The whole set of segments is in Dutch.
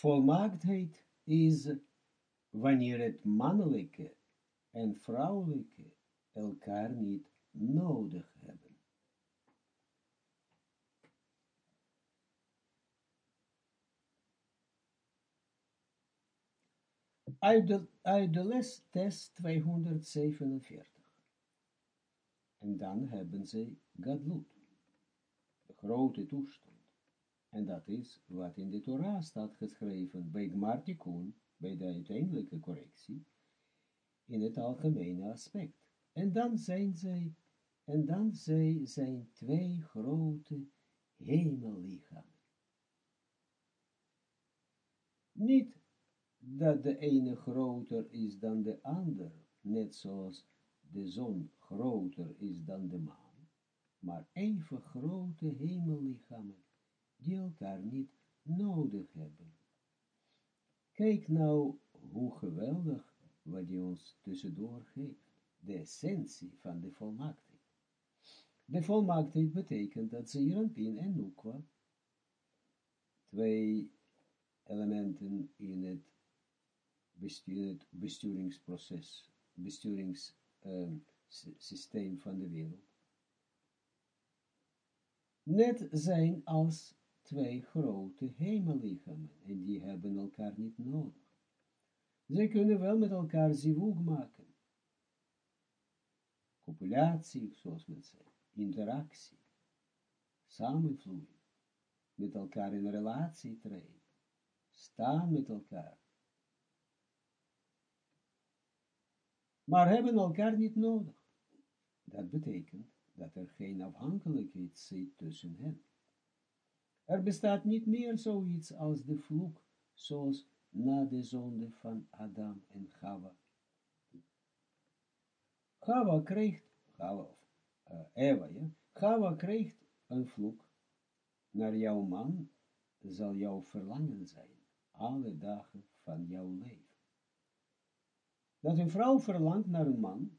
volmaaktheid is wanneer het mannelijke en vrouwelijke elkaar niet nodig hebben. Uit de, test 247. En dan hebben ze Gadlut, de grote toestand. En dat is wat in de Torah staat geschreven bij Gmartikun, bij de uiteindelijke correctie, in het algemene aspect. En dan zijn zij, en dan zij zijn twee grote hemellichamen. Niet dat de ene groter is dan de ander, net zoals de zon groter is dan de maan, maar even grote hemellichamen, die elkaar niet nodig hebben. Kijk nou hoe geweldig wat hij ons tussendoor geeft, de essentie van de volmaaktheid. De volmaaktheid betekent dat Zeranpin en Nukwa, twee elementen in het, besturingsproces, besturingssysteem van de wereld, net zijn als twee grote hemellichamen, en die hebben elkaar niet nodig. Zij kunnen wel met elkaar zivug maken. Copulatie, zoals men interactie, samenvloeien, met elkaar in relatie treden, staan met elkaar. Maar hebben elkaar niet nodig. Dat betekent dat er geen afhankelijkheid zit tussen hen. Er bestaat niet meer zoiets als de vloek, zoals na de zonde van Adam en Chava. Chava kreeg, Chava uh, Eva, ja, Chava kreeg een vloek, naar jouw man zal jouw verlangen zijn, alle dagen van jouw leven. Dat een vrouw verlangt naar een man,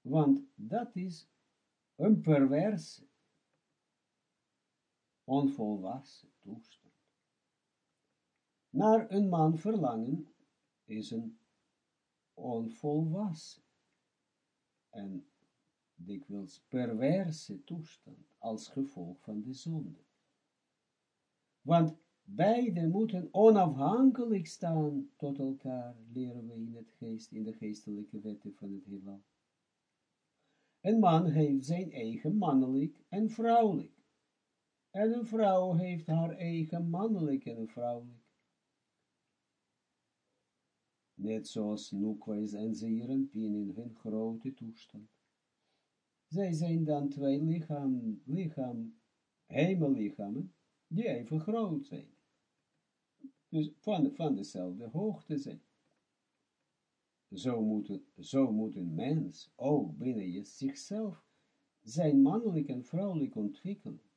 want dat is een perverse, onvolwassen toestand. Naar een man verlangen is een onvolwassen en dikwijls perverse toestand als gevolg van de zonde. Want beide moeten onafhankelijk staan tot elkaar, leren we in het geest, in de geestelijke wetten van het heelal. Een man heeft zijn eigen mannelijk en vrouwelijk. En een vrouw heeft haar eigen mannelijk en vrouwelijk. Net zoals Nukwijs en Zeerenpien in hun grote toestand. Zij zijn dan twee lichaam, lichaam, hemellichamen, die even groot zijn. Dus van, van dezelfde hoogte zijn. Zo moet, zo moet een mens ook binnen je zichzelf zijn mannelijk en vrouwelijk ontwikkelen.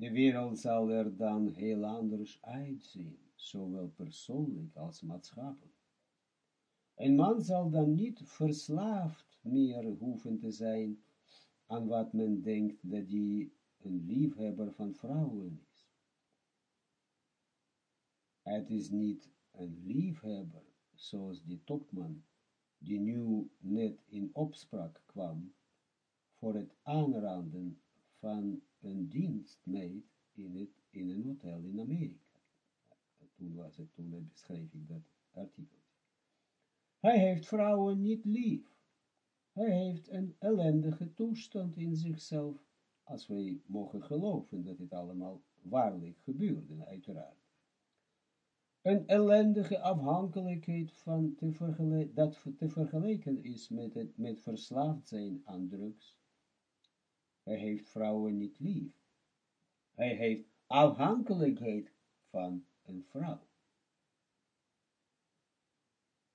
De wereld zal er dan heel anders uitzien, zowel persoonlijk als maatschappelijk. Een man zal dan niet verslaafd meer hoeven te zijn aan wat men denkt dat hij een liefhebber van vrouwen is. Het is niet een liefhebber zoals die topman, die nu net in opspraak kwam, voor het aanranden van een dienstmeid in, het, in een hotel in Amerika. Toen was het, toen beschreef ik dat artikel. Hij heeft vrouwen niet lief. Hij heeft een ellendige toestand in zichzelf, als wij mogen geloven dat dit allemaal waarlijk gebeurde, uiteraard een ellendige afhankelijkheid van te dat te vergelijken is met, het, met verslaafd zijn aan drugs. Hij heeft vrouwen niet lief. Hij heeft afhankelijkheid van een vrouw.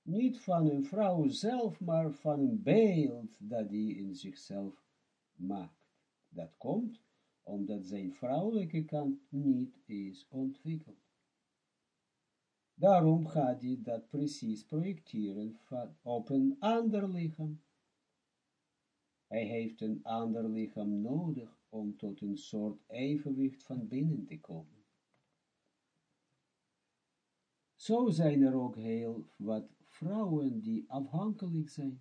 Niet van een vrouw zelf, maar van een beeld dat hij in zichzelf maakt. Dat komt omdat zijn vrouwelijke kant niet is ontwikkeld. Daarom gaat hij dat precies projecteren op een ander lichaam. Hij heeft een ander lichaam nodig om tot een soort evenwicht van binnen te komen. Zo zijn er ook heel wat vrouwen die afhankelijk zijn.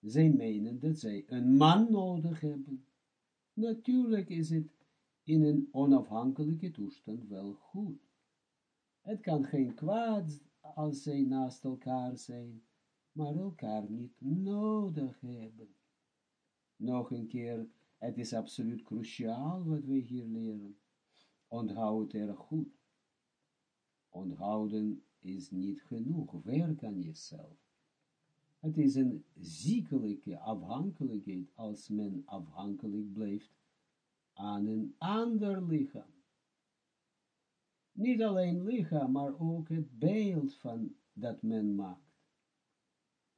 Zij menen dat zij een man nodig hebben. Natuurlijk is het in een onafhankelijke toestand wel goed. Het kan geen kwaad als zij naast elkaar zijn, maar elkaar niet nodig hebben. Nog een keer, het is absoluut cruciaal wat we hier leren. Onthoud erg goed. Onthouden is niet genoeg. Werk aan jezelf. Het is een ziekelijke afhankelijkheid als men afhankelijk blijft aan een ander lichaam. Niet alleen lichaam, maar ook het beeld van dat men maakt.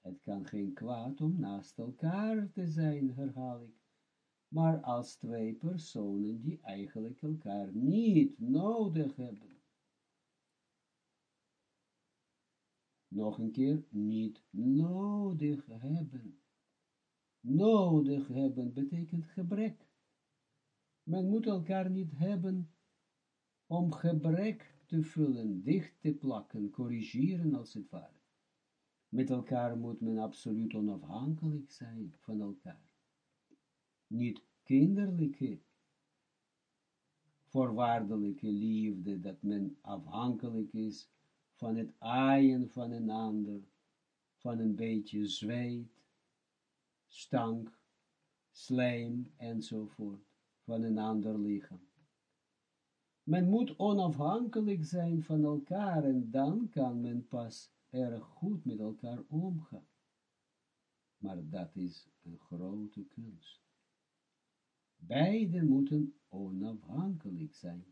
Het kan geen kwaad om naast elkaar te zijn, herhaal ik, maar als twee personen die eigenlijk elkaar niet nodig hebben. Nog een keer, niet nodig hebben. Nodig hebben betekent gebrek. Men moet elkaar niet hebben om gebrek te vullen, dicht te plakken, corrigeren als het ware. Met elkaar moet men absoluut onafhankelijk zijn van elkaar. Niet kinderlijke, voorwaardelijke liefde, dat men afhankelijk is van het aaien van een ander, van een beetje zweet, stank, slijm enzovoort, van een ander lichaam. Men moet onafhankelijk zijn van elkaar en dan kan men pas erg goed met elkaar omgaan. Maar dat is een grote kunst. Beiden moeten onafhankelijk zijn.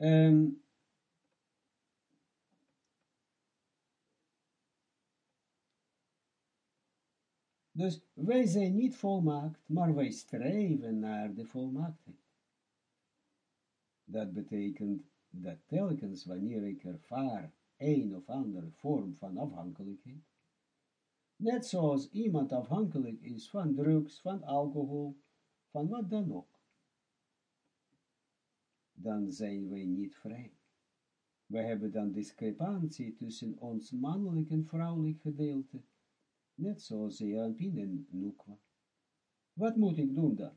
Um, dus wij zijn niet volmaakt, maar wij streven naar de volmaaktheid. Dat betekent dat telkens wanneer ik ervaar een of andere vorm van afhankelijkheid, net zoals iemand afhankelijk is van drugs, van alcohol, van wat dan ook, dan zijn wij niet vrij. We hebben dan discrepantie tussen ons mannelijk en vrouwelijk gedeelte, net zoals Zeranpin en Nukwa. Wat moet ik doen dan?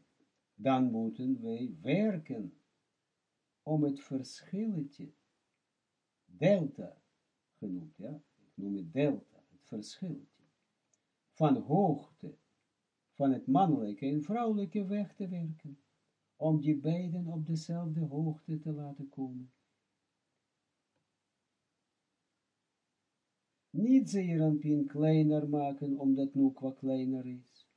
Dan moeten wij werken om het verschilletje, delta genoemd, ja, ik noem het delta, het verschilletje, van hoogte, van het mannelijke en vrouwelijke weg te werken, om die beiden op dezelfde hoogte te laten komen. Niet zeeranpien kleiner maken, omdat Nukwa kleiner is.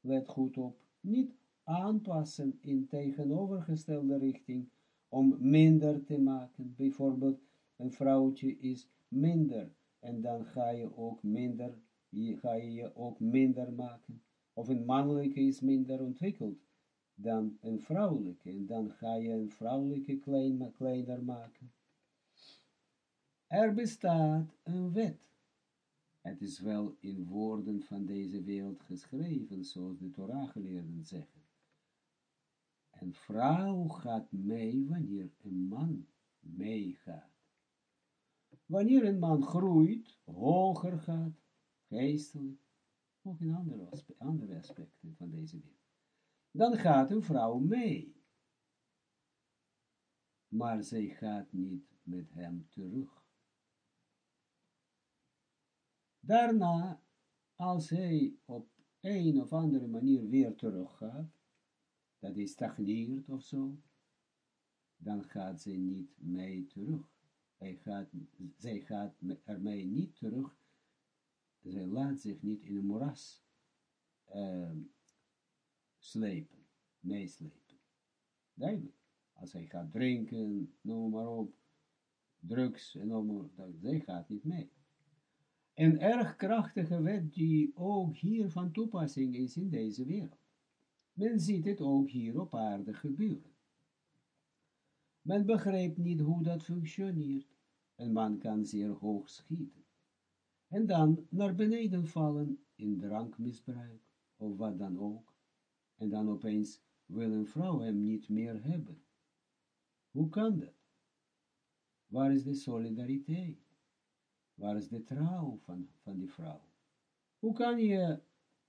Let goed op, niet aanpassen in tegenovergestelde richting, om minder te maken. Bijvoorbeeld, een vrouwtje is minder, en dan ga je ook minder, ga je je ook minder maken. Of een mannelijke is minder ontwikkeld dan een vrouwelijke, en dan ga je een vrouwelijke klein, kleiner maken. Er bestaat een wet. Het is wel in woorden van deze wereld geschreven, zoals de Torah geleerden zeggen. Een vrouw gaat mee wanneer een man meegaat. Wanneer een man groeit, hoger gaat, geestelijk, ook in andere, andere aspecten van deze wereld, dan gaat een vrouw mee. Maar zij gaat niet met hem terug. Daarna, als hij op een of andere manier weer teruggaat, dat hij stagneert of zo, dan gaat zij niet mee terug. Hij gaat, zij gaat ermee niet terug. Zij laat zich niet in een moeras uh, slepen, meeslepen. Duidelijk. Als hij gaat drinken, noem maar op, drugs en noem maar zij gaat niet mee. Een erg krachtige wet die ook hier van toepassing is in deze wereld. Men ziet het ook hier op aarde gebeuren. Men begrijpt niet hoe dat functioneert. Een man kan zeer hoog schieten. En dan naar beneden vallen in drankmisbruik, of wat dan ook. En dan opeens wil een vrouw hem niet meer hebben. Hoe kan dat? Waar is de solidariteit? Waar is de trouw van, van die vrouw? Hoe kan je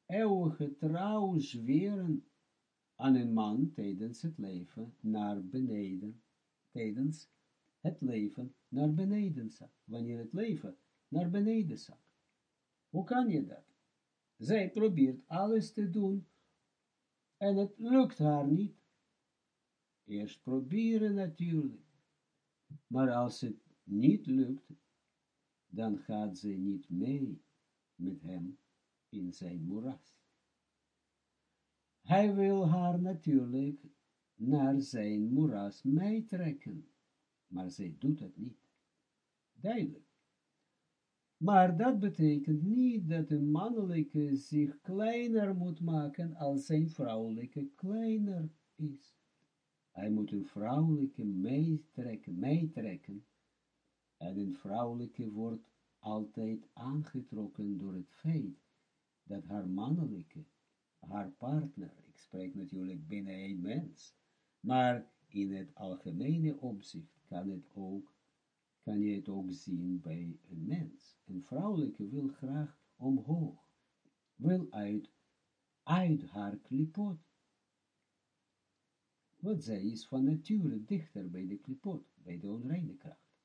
eeuwige trouw zweren aan een man tijdens het leven naar beneden, tijdens het leven naar beneden zakt, wanneer het leven naar beneden zakt. Hoe kan je dat? Zij probeert alles te doen en het lukt haar niet. Eerst proberen natuurlijk. Maar als het niet lukt, dan gaat ze niet mee met hem in zijn moeras. Hij wil haar natuurlijk naar zijn moeras meetrekken, maar zij doet het niet. Duidelijk. Maar dat betekent niet dat een mannelijke zich kleiner moet maken als zijn vrouwelijke kleiner is. Hij moet een vrouwelijke meetrekken, meetrekken en een vrouwelijke wordt altijd aangetrokken door het feit dat haar mannelijke, haar partner, ik spreek natuurlijk binnen een mens, maar in het algemene opzicht kan het ook kan je het ook zien bij een mens. Een vrouwelijke wil graag omhoog, wil uit, uit haar klipot. Want zij is van nature dichter bij de klipot, bij de onreine kracht.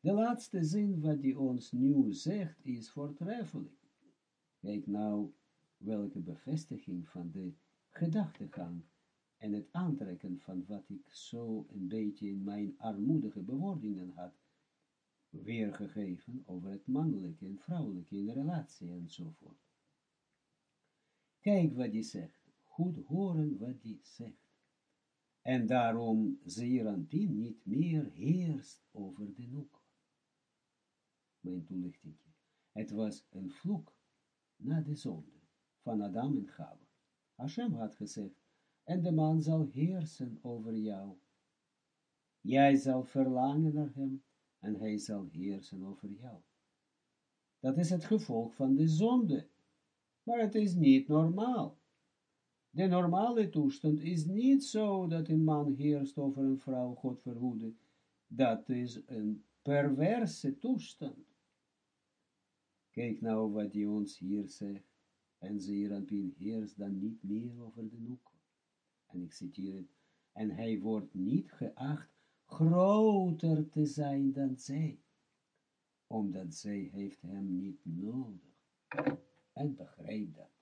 De laatste zin wat hij ons nu zegt, is voortreffelijk. Kijk nou, welke bevestiging van de gedachtegang en het aantrekken van wat ik zo een beetje in mijn armoedige bewoordingen had weergegeven over het mannelijke en vrouwelijke in de relatie enzovoort. Kijk wat hij zegt, goed horen wat hij zegt. En daarom Zeeranpien niet meer heerst over de noek. Mijn toelichting. Het was een vloek na de zonde van Adam en Chava. Hashem had gezegd, en de man zal heersen over jou. Jij zal verlangen naar hem, en hij zal heersen over jou. Dat is het gevolg van de zonde, maar het is niet normaal. De normale toestand is niet zo dat een man heerst over een vrouw, God verhoede. Dat is een perverse toestand. Kijk nou wat hij ons hier zegt. En Zeeranpien heerst dan niet meer over de noek en ik citeer het, en hij wordt niet geacht groter te zijn dan zij, omdat zij heeft hem niet nodig. En begrijp dat.